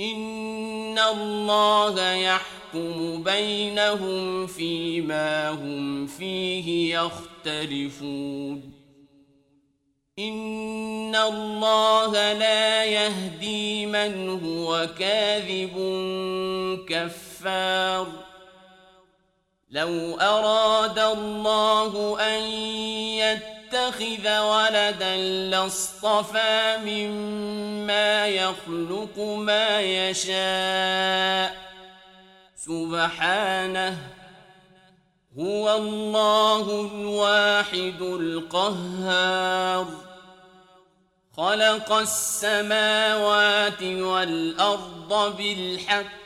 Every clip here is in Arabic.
إن الله يحكم بينهم فيما هم فيه يختلفون إن الله لا يهدي من هو كاذب كفار لو أراد الله أن يتخذ ولدا لاصطفى مما يخلق ما يشاء. سبحانه هو الله الواحد القهار. خلق السماوات والأرض بالحق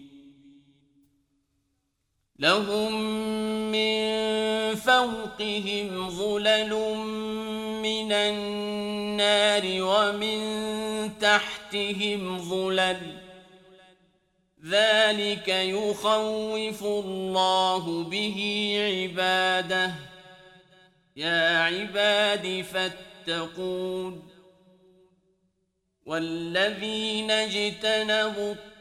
لهم من فوقهم ظلل من النار ومن تحتهم ظلل. ذلك يخوف الله به عباده. يا عباد فاتقون. والذين اجتنبوا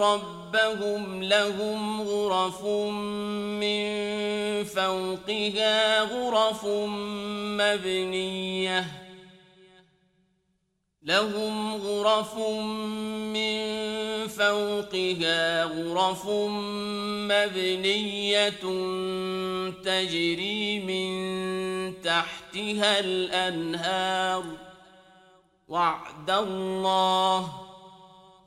ربهم لهم غرف من فوقها غرف مبنية. لهم غرف من فوقها غرف مبنية تجري من تحتها الأنهار. وعد الله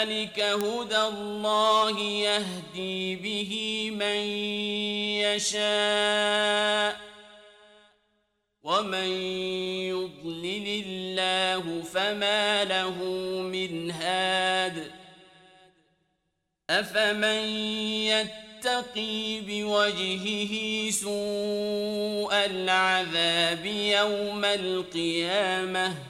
ذلك هدى الله يهدي به من يشاء ومن يضلل الله فما له من هاد أفمن يتقي بوجهه سوء العذاب يوم القيامة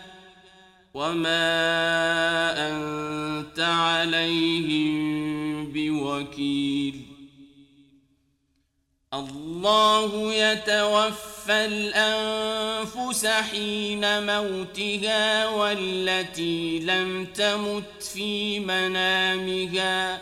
وما أنت عليهم بوكيل. الله يتوفى الأنفس حين موتها والتي لم تمت في منامها.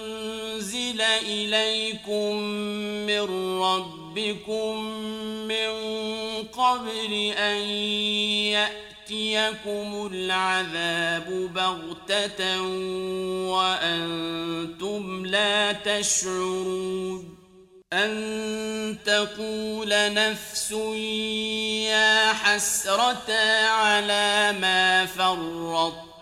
إليكم من ربكم من قبل أن يأتيكم العذاب بغتة وأنتم لا تشعرون أن تقول نفس يا حسرة على ما فرطت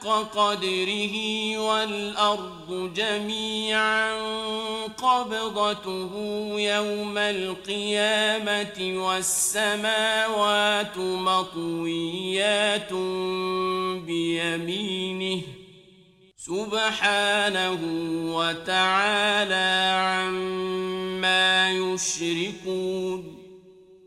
حق قدره والأرض جميعا قبضته يوم القيامة والسماوات مطويات بيمينه سبحانه وتعالى عما يشركون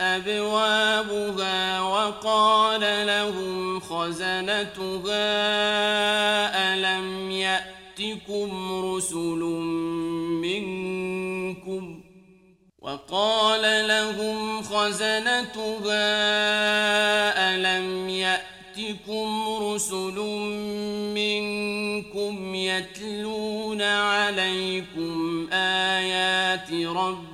أبوابها وقال لهم خزنتها ألم يأتكم رسل منكم؟ وقال لهم خزنتها ألم يأتكم رسل منكم يتلون عليكم آيات ربكم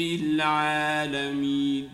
العالمين